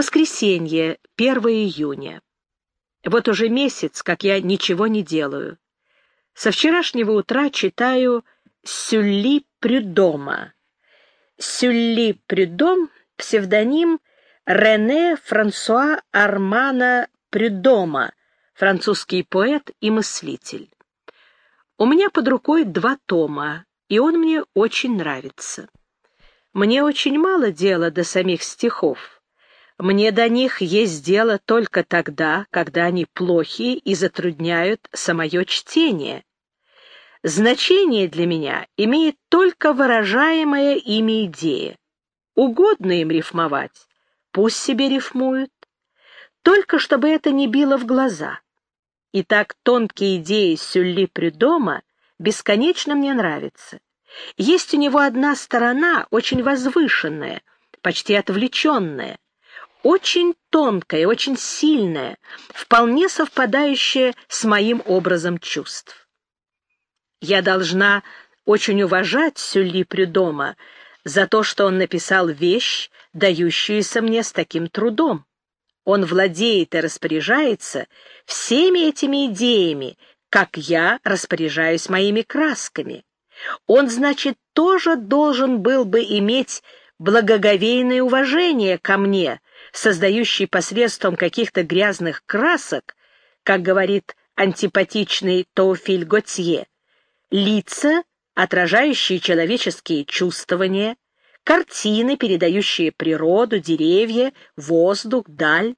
Воскресенье, 1 июня. Вот уже месяц, как я ничего не делаю. Со вчерашнего утра читаю «Сюлли Прюдома». «Сюлли Прюдом» — псевдоним Рене Франсуа Армана Прюдома, французский поэт и мыслитель. У меня под рукой два тома, и он мне очень нравится. Мне очень мало дела до самих стихов. Мне до них есть дело только тогда, когда они плохи и затрудняют самое чтение. Значение для меня имеет только выражаемая ими идея. Угодно им рифмовать, пусть себе рифмуют, только чтобы это не било в глаза. И так тонкие идеи Сюлли Прюдома бесконечно мне нравятся. Есть у него одна сторона, очень возвышенная, почти отвлеченная, очень тонкое, очень сильное, вполне совпадающее с моим образом чувств. Я должна очень уважать Сюлли Прюдома за то, что он написал вещь, дающуюся мне с таким трудом. Он владеет и распоряжается всеми этими идеями, как я распоряжаюсь моими красками. Он, значит, тоже должен был бы иметь благоговейное уважение ко мне, создающий посредством каких-то грязных красок, как говорит антипатичный Тоуфиль Готье, лица, отражающие человеческие чувствования, картины, передающие природу, деревья, воздух, даль.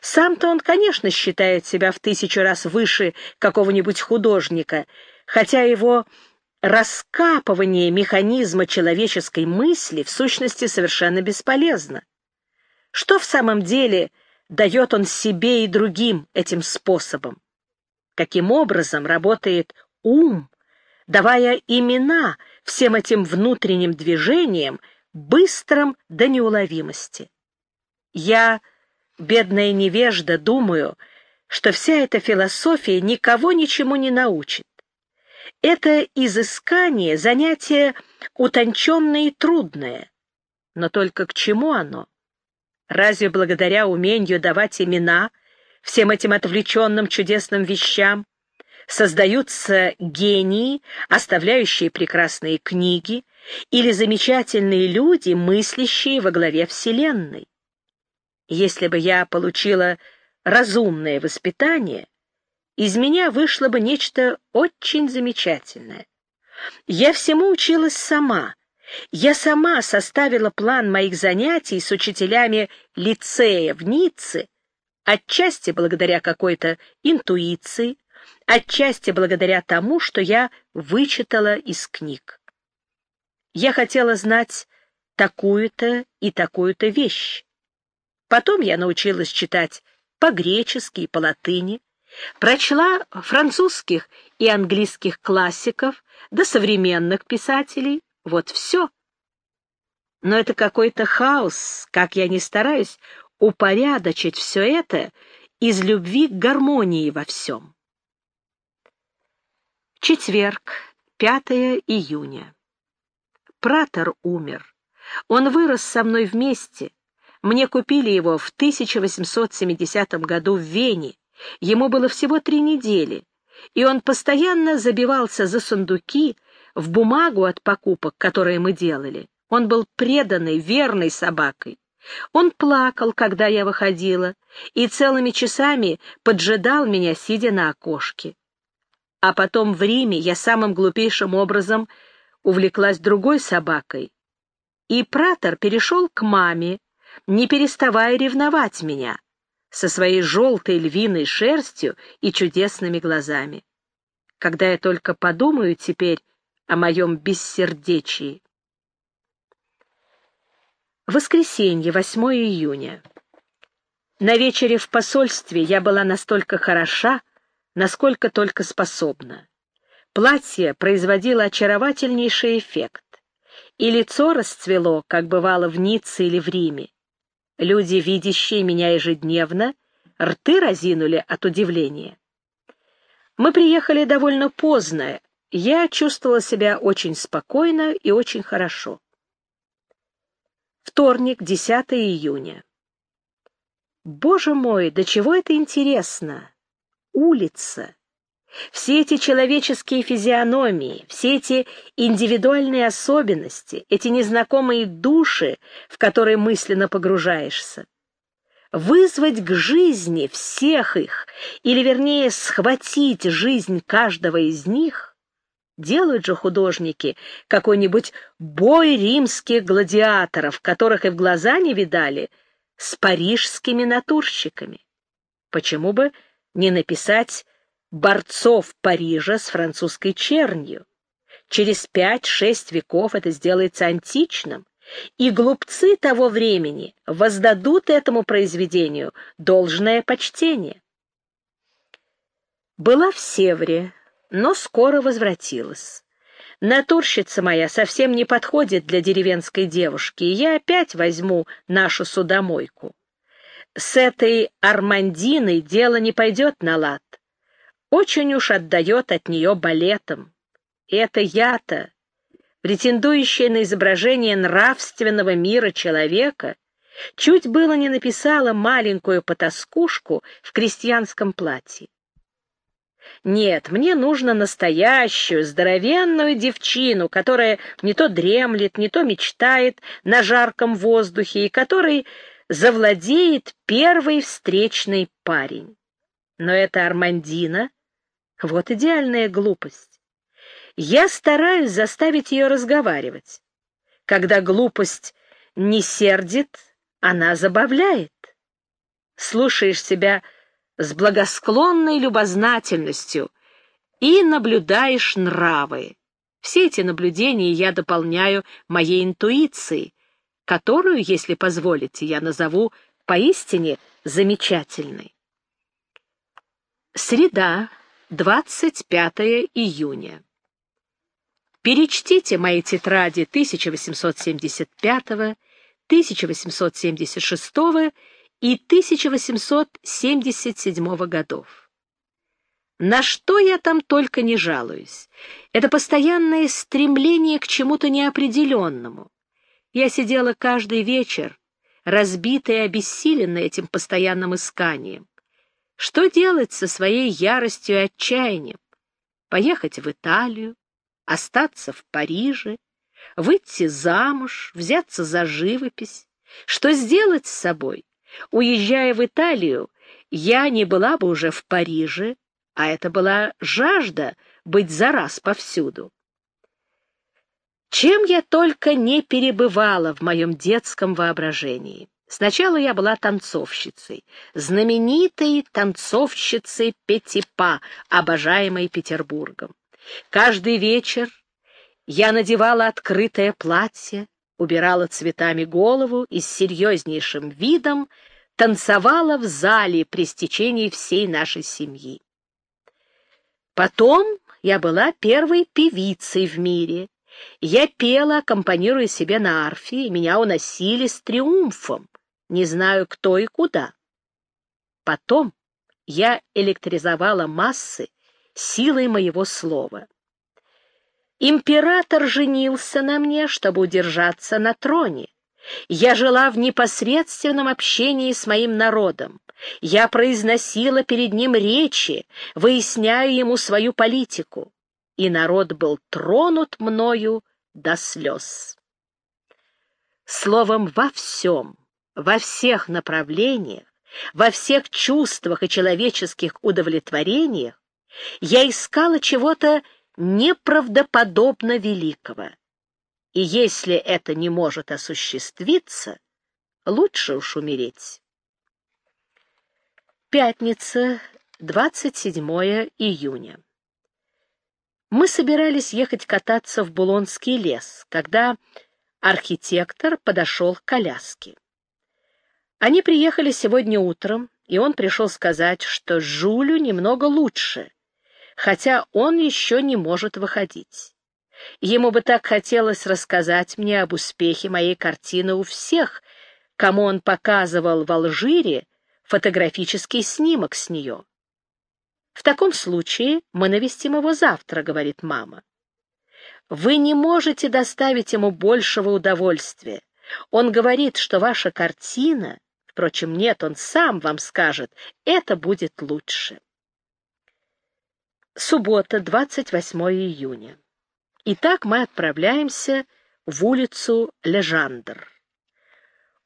Сам-то он, конечно, считает себя в тысячу раз выше какого-нибудь художника, хотя его раскапывание механизма человеческой мысли в сущности совершенно бесполезно. Что в самом деле дает он себе и другим этим способом? Каким образом работает ум, давая имена всем этим внутренним движениям, быстрым до неуловимости? Я, бедная невежда, думаю, что вся эта философия никого ничему не научит. Это изыскание — занятие утонченное и трудное. Но только к чему оно? Разве благодаря умению давать имена всем этим отвлеченным чудесным вещам создаются гении, оставляющие прекрасные книги, или замечательные люди, мыслящие во главе Вселенной? Если бы я получила разумное воспитание, из меня вышло бы нечто очень замечательное. Я всему училась сама, я сама составила план моих занятий с учителями лицея в Ницце, отчасти благодаря какой-то интуиции, отчасти благодаря тому, что я вычитала из книг. Я хотела знать такую-то и такую-то вещь. Потом я научилась читать по-гречески и по-латыни, прочла французских и английских классиков до современных писателей, вот все. Но это какой-то хаос, как я не стараюсь упорядочить все это из любви к гармонии во всем. Четверг, 5 июня. Пратор умер. Он вырос со мной вместе. Мне купили его в 1870 году в Вене. Ему было всего три недели, и он постоянно забивался за сундуки, в бумагу от покупок, которые мы делали. Он был преданной, верной собакой. Он плакал, когда я выходила, и целыми часами поджидал меня, сидя на окошке. А потом в Риме я самым глупейшим образом увлеклась другой собакой. И пратор перешел к маме, не переставая ревновать меня, со своей желтой львиной шерстью и чудесными глазами. Когда я только подумаю теперь о моем бессердечии. Воскресенье, 8 июня. На вечере в посольстве я была настолько хороша, насколько только способна. Платье производило очаровательнейший эффект, и лицо расцвело, как бывало в Ницце или в Риме. Люди, видящие меня ежедневно, рты разинули от удивления. Мы приехали довольно поздно, я чувствовала себя очень спокойно и очень хорошо. Вторник, 10 июня. Боже мой, до чего это интересно! Улица. Все эти человеческие физиономии, все эти индивидуальные особенности, эти незнакомые души, в которые мысленно погружаешься. Вызвать к жизни всех их, или вернее схватить жизнь каждого из них, делают же художники какой-нибудь бой римских гладиаторов, которых и в глаза не видали, с парижскими натурщиками. Почему бы не написать борцов Парижа с французской чернью. Через пять-шесть веков это сделается античным, и глупцы того времени воздадут этому произведению должное почтение. Была в Севре, но скоро возвратилась. Натурщица моя совсем не подходит для деревенской девушки, и я опять возьму нашу судомойку. С этой Армандиной дело не пойдет на лад. Очень уж отдает от нее балетом. И это я-то, претендующая на изображение нравственного мира человека, чуть было не написала маленькую потаскушку в крестьянском платье. Нет, мне нужно настоящую, здоровенную девчину, которая не то дремлет, не то мечтает на жарком воздухе и которой завладеет первый встречный парень. Но это Армандина вот идеальная глупость. Я стараюсь заставить ее разговаривать. Когда глупость не сердит, она забавляет. Слушаешь себя с благосклонной любознательностью и наблюдаешь нравы. Все эти наблюдения я дополняю моей интуицией, которую, если позволите, я назову поистине замечательной. Среда, 25 июня. Перечтите мои тетради 1875, 1876 и 1877 годов. На что я там только не жалуюсь. Это постоянное стремление к чему-то неопределенному. Я сидела каждый вечер, разбитая и обессиленная этим постоянным исканием. Что делать со своей яростью и отчаянием? Поехать в Италию, остаться в Париже, выйти замуж, взяться за живопись? Что сделать с собой? Уезжая в Италию, я не была бы уже в Париже, а это была жажда быть за раз повсюду. Чем я только не перебывала в моем детском воображении. Сначала я была танцовщицей, знаменитой танцовщицей Петипа, обожаемой Петербургом. Каждый вечер я надевала открытое платье, убирала цветами голову и с серьезнейшим видом танцевала в зале при стечении всей нашей семьи. Потом я была первой певицей в мире. Я пела, аккомпанируя себе на арфе, и меня уносили с триумфом не знаю кто и куда. Потом я электризовала массы силой моего слова. Император женился на мне, чтобы удержаться на троне. Я жила в непосредственном общении с моим народом. Я произносила перед ним речи, выясняя ему свою политику. И народ был тронут мною до слез. Словом, во всем, во всех направлениях, во всех чувствах и человеческих удовлетворениях я искала чего-то неправдоподобно великого. И если это не может осуществиться, лучше уж умереть. Пятница, 27 июня. Мы собирались ехать кататься в Булонский лес, когда архитектор подошел к коляске. Они приехали сегодня утром, и он пришел сказать, что Жулю немного лучше, хотя он еще не может выходить. Ему бы так хотелось рассказать мне об успехе моей картины у всех, кому он показывал в Алжире фотографический снимок с нее. «В таком случае мы навестим его завтра», — говорит мама. «Вы не можете доставить ему большего удовольствия. Он говорит, что ваша картина Впрочем, нет, он сам вам скажет, это будет лучше. Суббота, 28 июня. Итак, мы отправляемся в улицу Лежандр.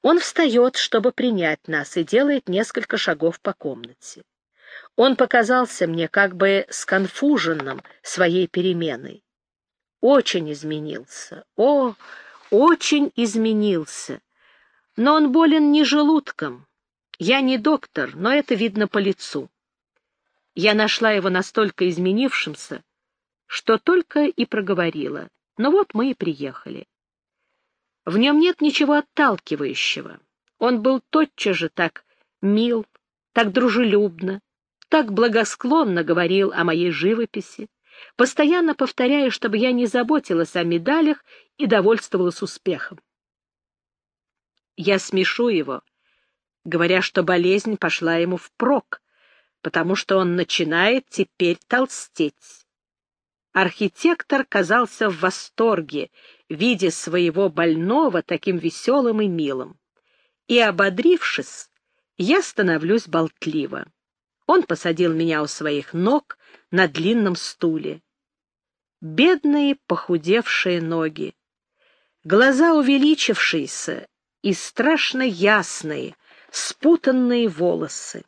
Он встает, чтобы принять нас, и делает несколько шагов по комнате. Он показался мне как бы сконфуженным своей переменой. Очень изменился. О, очень изменился. Но он болен не желудком. Я не доктор, но это видно по лицу. Я нашла его настолько изменившимся, что только и проговорила. Ну вот мы и приехали. В нем нет ничего отталкивающего. Он был тотчас же так мил, так дружелюбно, так благосклонно говорил о моей живописи, постоянно повторяя, чтобы я не заботилась о медалях и довольствовалась успехом. Я смешу его, говоря, что болезнь пошла ему впрок, потому что он начинает теперь толстеть. Архитектор казался в восторге, видя своего больного таким веселым и милым. И, ободрившись, я становлюсь болтлива. Он посадил меня у своих ног на длинном стуле. Бедные похудевшие ноги, глаза увеличившиеся и страшно ясные, спутанные волосы.